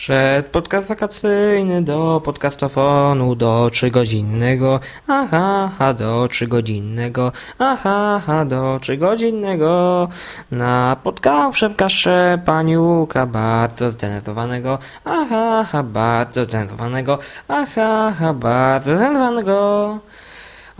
Szedł podcast wakacyjny do podcastofonu do trzygodzinnego, aha, ha, do trzygodzinnego, aha, ha, do trzygodzinnego. Napotkał Przemka Szczepaniuka, bardzo zdenerwowanego, aha, ha, bardzo zdenerwowanego, aha, ha, bardzo zdenerwowanego.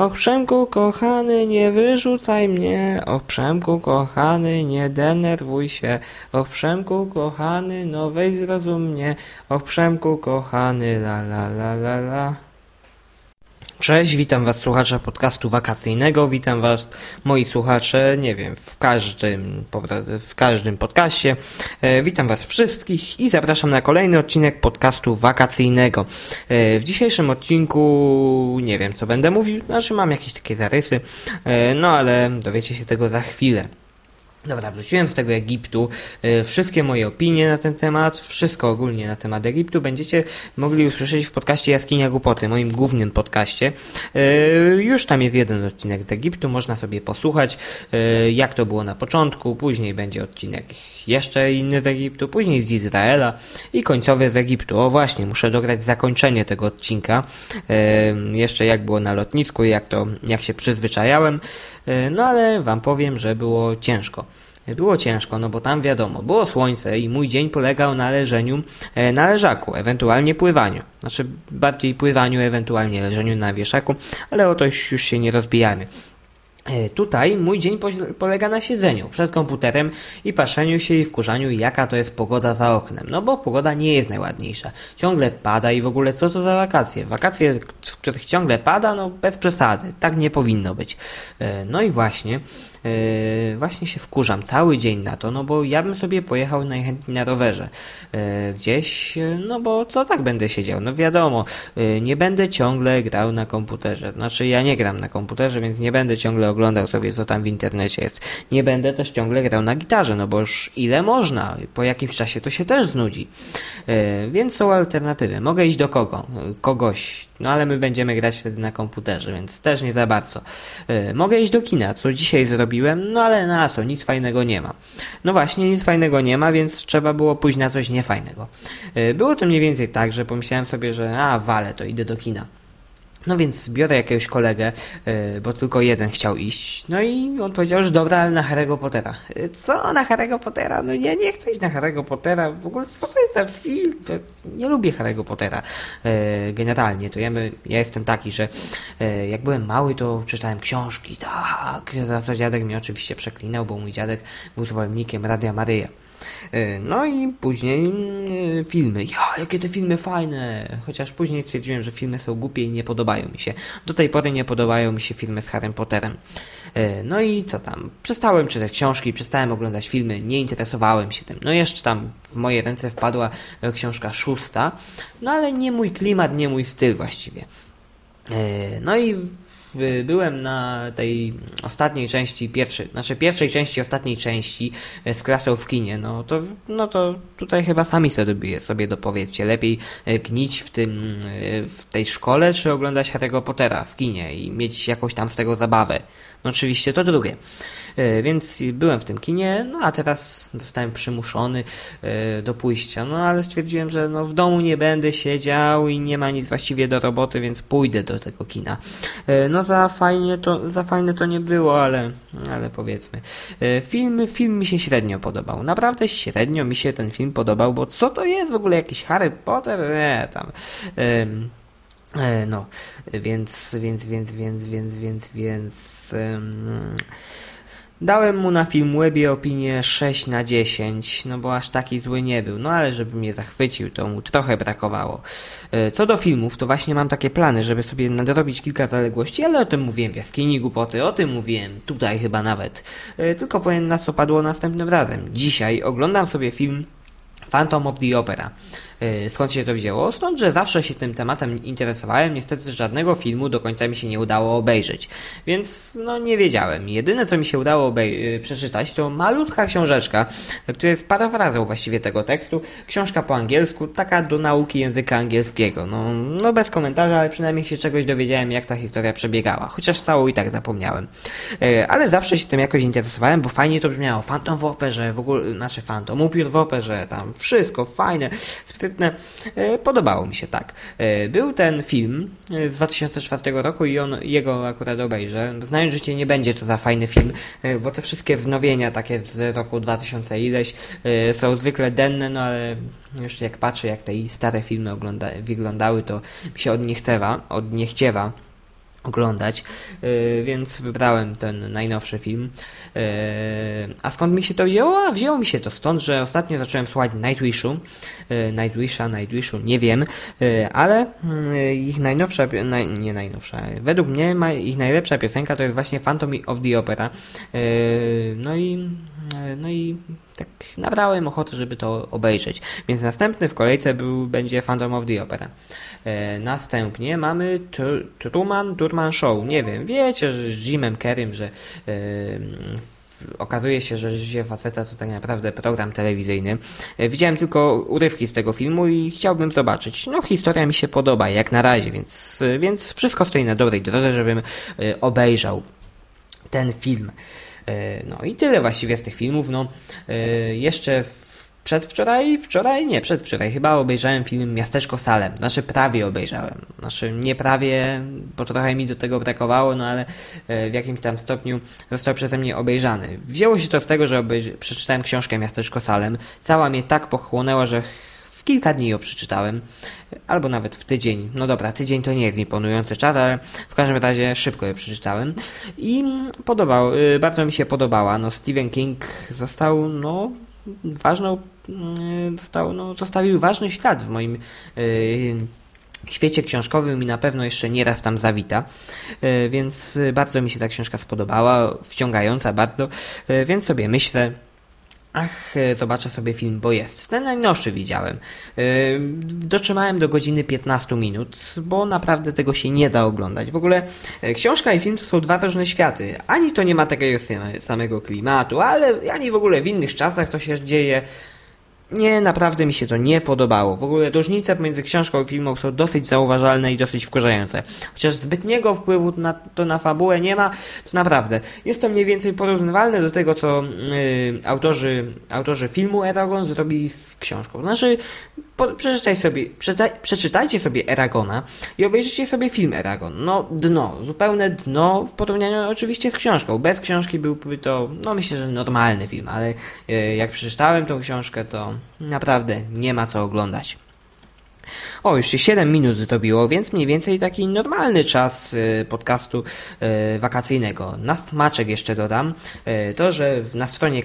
Och Przemku kochany, nie wyrzucaj mnie, och Przemku kochany, nie denerwuj się, och Przemku kochany, no weź zrozum mnie, och Przemku kochany, la la la la la. Cześć, witam Was słuchacze podcastu wakacyjnego, witam Was moi słuchacze, nie wiem, w każdym, w każdym podcaście. E, witam Was wszystkich i zapraszam na kolejny odcinek podcastu wakacyjnego. E, w dzisiejszym odcinku nie wiem co będę mówił, znaczy mam jakieś takie zarysy, e, no ale dowiecie się tego za chwilę. Dobra, wróciłem z tego Egiptu. E, wszystkie moje opinie na ten temat, wszystko ogólnie na temat Egiptu będziecie mogli usłyszeć w podcaście Jaskinia Głupoty, moim głównym podcaście. E, już tam jest jeden odcinek z Egiptu, można sobie posłuchać, e, jak to było na początku. Później będzie odcinek jeszcze inny z Egiptu, później z Izraela i końcowy z Egiptu. O właśnie, muszę dograć zakończenie tego odcinka. Jeszcze jak było na lotnisku, jak to, jak się przyzwyczajałem. No ale wam powiem, że było ciężko. Było ciężko, no bo tam wiadomo, było słońce i mój dzień polegał na leżeniu e, na leżaku, ewentualnie pływaniu. Znaczy bardziej pływaniu, ewentualnie leżeniu na wieszaku, ale o to już, się nie rozbijamy. E, tutaj mój dzień polega na siedzeniu przed komputerem i patrzeniu się i wkurzaniu, jaka to jest pogoda za oknem. No bo pogoda nie jest najładniejsza. Ciągle pada i w ogóle co to za wakacje? Wakacje, w których ciągle pada, no bez przesady. Tak nie powinno być. E, no i właśnie Yy, właśnie się wkurzam cały dzień na to, no bo ja bym sobie pojechał najchętniej na rowerze yy, gdzieś, yy, no bo co tak będę siedział? No wiadomo, nie będę ciągle grał na komputerze. Znaczy ja nie gram na komputerze, więc nie będę ciągle oglądał sobie co tam w internecie jest. Nie będę też ciągle grał na gitarze, no bo już ile można? Po jakimś czasie to się też znudzi. Więc są alternatywy. Mogę iść do kogo? Kogoś. No ale my będziemy grać wtedy na komputerze, więc też nie za bardzo. Mogę iść do kina, co dzisiaj zrobiłem, no ale na co, nic fajnego nie ma. No właśnie, nic fajnego nie ma, więc trzeba było pójść na coś niefajnego. Y, było to mniej więcej tak, że pomyślałem sobie, że a, wale, to idę do kina. No więc biorę jakiegoś kolegę, yy, bo tylko jeden chciał iść. No i on powiedział, że dobra, ale na Harry'ego Pottera. Yy, co na Harry'ego Pottera? No ja nie chcę iść na Harry'ego Pottera. W ogóle co to jest za film? Nie lubię Harry'ego Pottera. Yy, generalnie to ja, ja jestem taki, że jak byłem mały, to czytałem książki. Tak, za co dziadek mnie oczywiście przeklinał, bo mój dziadek był zwolennikiem Radia Maryja. E, no i później e, filmy. Ja, jakie te filmy fajne! Chociaż później stwierdziłem, że filmy są głupie i nie podobają mi się. Do tej pory nie podobają mi się filmy z Harrym Potterem. E, no i co tam? Przestałem czytać książki, przestałem oglądać filmy, nie interesowałem się tym. No jeszcze tam w moje ręce wpadła książka szósta, no ale nie mój klimat, nie mój styl właściwie. No i byłem na tej ostatniej części, pierwszej, znaczy pierwszej części ostatniej części e, z klasą w kinie, no to, no to tutaj chyba sami sobie, sobie dopowiedzcie, lepiej e, gnić w tym, e, w tej szkole, czy oglądać Harry'ego Pottera w kinie i mieć jakąś tam z tego zabawę. No oczywiście to drugie. E, więc byłem w tym kinie, no a teraz zostałem przymuszony e, do pójścia. No ale stwierdziłem, że no, w domu nie będę siedział i nie ma nic właściwie do roboty, więc pójdę do tego kina. E, no za fajnie to, za fajne to nie było, ale, ale powiedzmy. Film, film mi się średnio podobał. Naprawdę średnio mi się ten film podobał, bo co to jest w ogóle jakiś Harry Potter? Nie, tam. No, więc, więc, więc, więc, więc, więc, więc. Dałem mu na Filmwebie opinię 6 na 10, no bo aż taki zły nie był, no ale żeby mnie zachwycił, to mu trochę brakowało. E, co do filmów, to właśnie mam takie plany, żeby sobie nadrobić kilka zaległości, ale o tym mówiłem w jaskini głupoty, o tym mówiłem tutaj chyba nawet. E, tylko powiem na co padło następnym razem. Dzisiaj oglądam sobie film Phantom of the Opera. E, skąd się to wzięło? Stąd, że zawsze się tym tematem interesowałem. Niestety żadnego filmu do końca mi się nie udało obejrzeć. Więc no nie wiedziałem. Jedyne co mi się udało e, przeczytać to malutka książeczka, która jest parafrazą właściwie tego tekstu. Książka po angielsku, taka do nauki języka angielskiego. No, no bez komentarza, ale przynajmniej się czegoś dowiedziałem jak ta historia przebiegała. Chociaż całą i tak zapomniałem. E, ale zawsze się tym jakoś interesowałem, bo fajnie to brzmiało. Phantom w operze, w ogóle, znaczy Phantom, upiór w operze, tam wszystko fajne sprytne. E, podobało mi się tak. E, był ten film e, z 2004 roku i on jego akurat obejrzę. Znając życie nie będzie to za fajny film, bo te wszystkie wznowienia takie z roku 2000 ileś są zwykle denne, no ale już jak patrzę jak te stare filmy ogląda, wyglądały, to mi się od nie chcewa, od nie chciewa oglądać, yy, więc wybrałem ten najnowszy film. Yy, a skąd mi się to wzięło? A wzięło mi się to stąd, że ostatnio zacząłem słuchać Nightwishu, yy, Nightwisha, Nightwishu, nie wiem, ale yy, ich najnowsza, naj, nie najnowsza, według mnie ich najlepsza piosenka to jest właśnie Phantom of the Opera. No i no i tak nabrałem ochoty, żeby to obejrzeć. Więc następny w kolejce był, będzie Phantom of the Opera. E, następnie mamy Truman, Turman Show. Nie wiem, wiecie, że z Jimem Kerrym, że e, okazuje się, że Życie Faceta to tak naprawdę program telewizyjny. E, widziałem tylko urywki z tego filmu i chciałbym zobaczyć. No, historia mi się podoba, jak na razie, więc, więc wszystko stoi na dobrej drodze, żebym e, obejrzał ten film. E, no i tyle właściwie z tych filmów. No, e, jeszcze przedwczoraj, wczoraj, nie, przedwczoraj chyba obejrzałem film Miasteczko Salem. Znaczy prawie obejrzałem. Znaczy nie prawie, bo trochę mi do tego brakowało, no ale e, w jakimś tam stopniu został przeze mnie obejrzany. Wzięło się to z tego, że przeczytałem książkę Miasteczko Salem. Cała mnie tak pochłonęła, że kilka dni ją przeczytałem, albo nawet w tydzień. No dobra, tydzień to nie jest imponujący czas, ale w każdym razie szybko ją przeczytałem i podobał, y, bardzo mi się podobała. No Stephen King został, no, ważną, y, został, no, zostawił ważny ślad w moim yy, świecie książkowym i na pewno jeszcze nieraz tam zawita, więc bardzo mi się ta książka spodobała, wciągająca bardzo, więc sobie myślę, Ach, e, zobaczę sobie film, bo jest. Ten najnowszy widziałem. Yy, dotrzymałem do godziny 15 minut, bo naprawdę tego się nie da oglądać. W ogóle e, książka i film to są dwa różne światy. Ani to nie ma takiego samego klimatu, ale ani w ogóle w innych czasach to się dzieje nie, naprawdę mi się to nie podobało. W ogóle różnice pomiędzy książką i filmem są dosyć zauważalne i dosyć wkurzające. Chociaż zbytniego wpływu na, to na fabułę nie ma, to naprawdę jest to mniej więcej porównywalne do tego, co yy, autorzy, autorzy filmu Eragon zrobili z książką. Znaczy, po, przeczytaj sobie, przeczytaj, przeczytajcie sobie Eragona i obejrzyjcie sobie film Eragon. No, dno, zupełne dno w porównaniu oczywiście z książką. Bez książki byłby to, no myślę, że normalny film, ale yy, jak przeczytałem tą książkę, to naprawdę nie ma co oglądać. O, już się 7 minut zrobiło, więc mniej więcej taki normalny czas y, podcastu y, wakacyjnego. Na smaczek jeszcze dodam y, to, że na stronie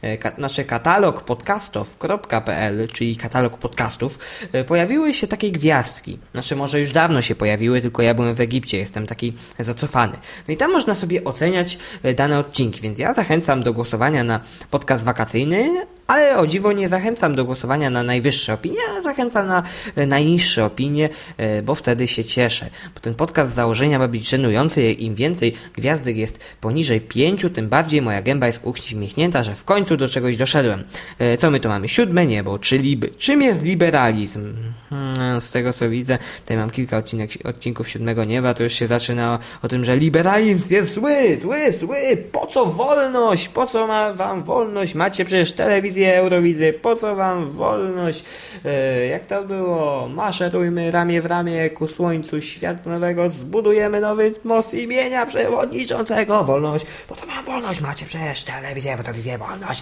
katalogpodcastów.pl znaczy katalog podcastów.pl, czyli katalog podcastów, pojawiły się takie gwiazdki. Znaczy może już dawno się pojawiły, tylko ja byłem w Egipcie, jestem taki zacofany. No i tam można sobie oceniać dane odcinki, więc ja zachęcam do głosowania na podcast wakacyjny, ale o dziwo nie zachęcam do głosowania na najwyższe opinie, a zachęcam na e, najniższe opinie, e, bo wtedy się cieszę. Bo ten podcast z założenia ma być żenujący, im więcej gwiazdek jest poniżej pięciu, tym bardziej moja gęba jest uśmiechnięta, że w końcu do czegoś doszedłem. E, co my tu mamy? Siódme niebo, czyli czym jest liberalizm? Hmm, z tego co widzę, tutaj mam kilka odcinek, odcinków siódmego nieba, to już się zaczyna o tym, że liberalizm jest zły, zły, zły, po co wolność, po co ma wam wolność, macie przecież telewizję Eurowizję, po co wam wolność? E, jak to było? Maszerujmy ramię w ramię ku słońcu światowego, zbudujemy nowy most imienia przewodniczącego. Wolność, po co wam wolność? Macie przecież telewizję, Eurowizję, wolność.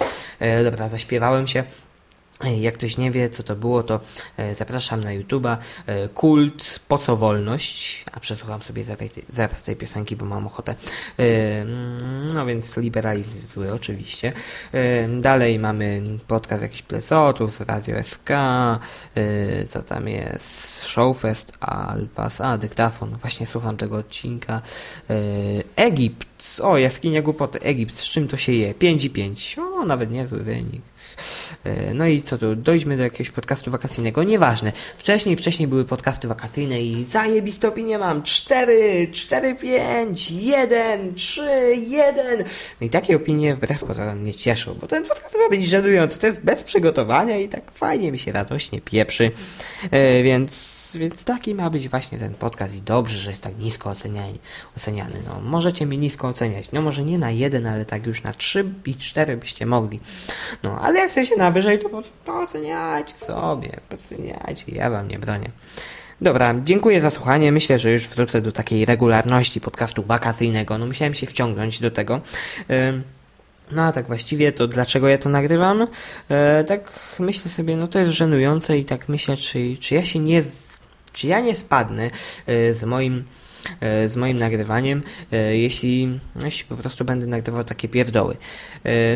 Dobra, zaśpiewałem się. Jak ktoś nie wie, co to było, to e, zapraszam na YouTube'a e, Kult Po co wolność, a przesłucham sobie zaraz tej piosenki, bo mam ochotę. E, mm, no więc liberalizm zły, oczywiście. Dalej mamy podcast jakichś plesotów, Radio SK, co tam jest, Showfest, Alpas, a dyktafon, właśnie słucham tego odcinka. Egipt, o jaskinia głupoty, Egipt, z czym to się je? 5 i 5, o nawet niezły wynik. E, no i co tu, dojdźmy do jakiegoś podcastu wakacyjnego, nieważne. Wcześniej, wcześniej były podcasty wakacyjne i zajebiste opinie mam. 4, 4, 5, 1, 3, 1. No i takie opinie wbrew pozorom mnie cieszą, bo ten podcast ma być żenujący. To jest bez przygotowania i tak fajnie mi się radośnie pieprzy. E, więc więc taki ma być właśnie ten podcast i dobrze, że jest tak nisko oceniany. oceniany. No, możecie mnie nisko oceniać. No może nie na jeden, ale tak już na trzy i cztery byście mogli. No, ale jak chcecie na wyżej, to, to oceniajcie sobie. Oceniajcie, ja wam nie bronię. Dobra, dziękuję za słuchanie. Myślę, że już wrócę do takiej regularności podcastu wakacyjnego. No musiałem się wciągnąć do tego. No a tak właściwie to dlaczego ja to nagrywam? E, tak myślę sobie, no to jest żenujące i tak myślę, czy, czy ja się nie, czy ja nie spadnę e, z moim e, z moim nagrywaniem, e, jeśli, jeśli po prostu będę nagrywał takie pierdoły.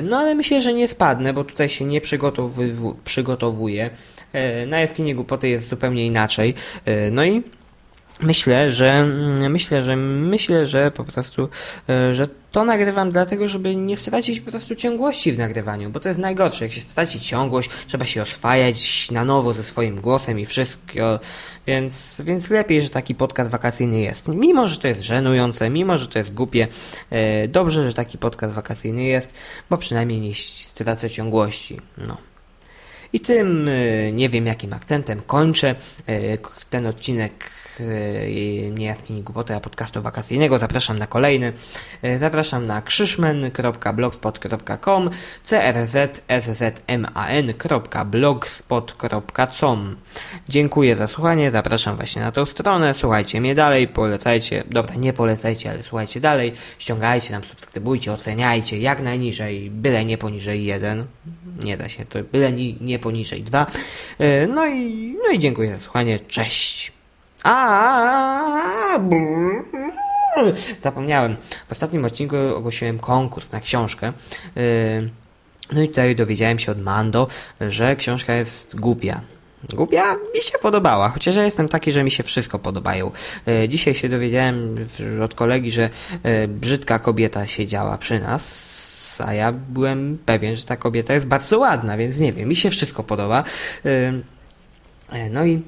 No ale myślę, że nie spadnę, bo tutaj się nie przygotowuję. Na jaskini głupoty jest zupełnie inaczej. No i Myślę, że mm, myślę, że myślę, że po prostu, e, że to nagrywam dlatego, żeby nie stracić po prostu ciągłości w nagrywaniu, bo to jest najgorsze. Jak się straci ciągłość, trzeba się oswajać na nowo ze swoim głosem i wszystko, więc, więc lepiej, że taki podcast wakacyjny jest. Mimo, że to jest żenujące, mimo, że to jest głupie, e, dobrze, że taki podcast wakacyjny jest, bo przynajmniej nie stracę ciągłości. No. I tym, e, nie wiem jakim akcentem, kończę ten odcinek nie jaskini głupoty, a podcastu wakacyjnego. Zapraszam na kolejny. E, zapraszam na krzyszmen.blogspot.com crzszman.blogspot.com Dziękuję za słuchanie, zapraszam właśnie na tą stronę, słuchajcie mnie dalej, polecajcie, dobra, nie polecajcie, ale słuchajcie dalej, ściągajcie nam, subskrybujcie, oceniajcie, jak najniżej, byle nie poniżej 1, nie da się, to byle nie poniżej 2. E, no i, no i dziękuję za słuchanie, cześć! A, zapomniałem. W ostatnim odcinku ogłosiłem konkurs na książkę. Y, no i tutaj dowiedziałem się od Mando, że książka jest głupia. Głupia mi się podobała, chociaż ja jestem taki, że mi się wszystko podobają. Y, dzisiaj się dowiedziałem od kolegi, że y, brzydka kobieta siedziała przy nas, a ja byłem pewien, że ta kobieta jest bardzo ładna, więc nie wiem, mi się wszystko podoba. No i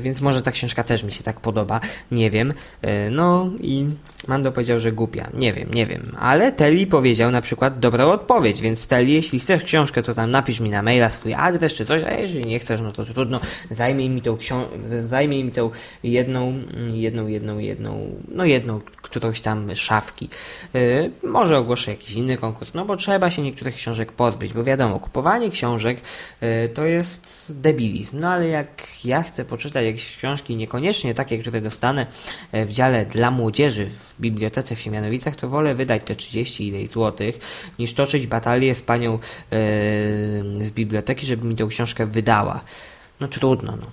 więc może ta książka też mi się tak podoba, nie wiem. E, no i Mando powiedział, że głupia, nie wiem, nie wiem. Ale Teli powiedział na przykład dobrą odpowiedź, więc Teli, jeśli chcesz książkę, to tam napisz mi na maila swój adres czy coś, a jeżeli nie chcesz, no to trudno, zajmij mi tą książkę, zajmij mi tą jedną, jedną, jedną, jedną, no jedną, którąś tam szafki. Yy, może ogłoszę jakiś inny konkurs, no bo trzeba się niektórych książek pozbyć, bo wiadomo, kupowanie książek to jest debilizm, no ale jak ja chcę poczytać jakieś książki, niekoniecznie takie, które dostanę e, w dziale dla młodzieży w bibliotece w Siemianowicach, to wolę wydać te 30 ileś złotych, niż toczyć batalię z panią yy, z biblioteki, żeby mi tę książkę wydała. No trudno, no.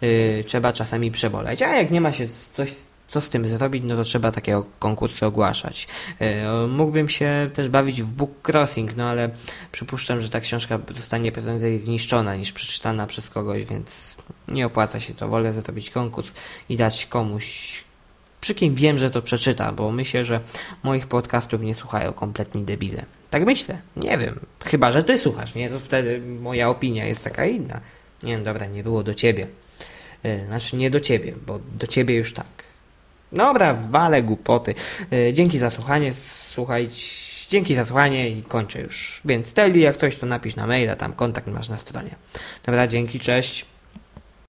Yy, trzeba czasami przeboleć, a jak nie ma się coś co z tym zrobić, no to trzeba takiego konkursu ogłaszać. E, mógłbym się też bawić w book crossing, no ale przypuszczam, że ta książka zostanie prędzej zniszczona niż przeczytana przez kogoś, więc nie opłaca się to. Wolę zrobić konkurs i dać komuś, przy kim wiem, że to przeczyta, bo myślę, że moich podcastów nie słuchają kompletni debile. Tak myślę, nie wiem. Chyba, że ty słuchasz, nie? To wtedy moja opinia jest taka inna. Nie wiem, dobra, nie było do ciebie. E, znaczy nie do ciebie, bo do ciebie już tak. Dobra, wale głupoty. E, dzięki za słuchanie. Słuchajcie. Dzięki za słuchanie i kończę już. Więc Teli, jak coś, to napisz na maila, tam kontakt masz na stronie. Dobra, dzięki, cześć.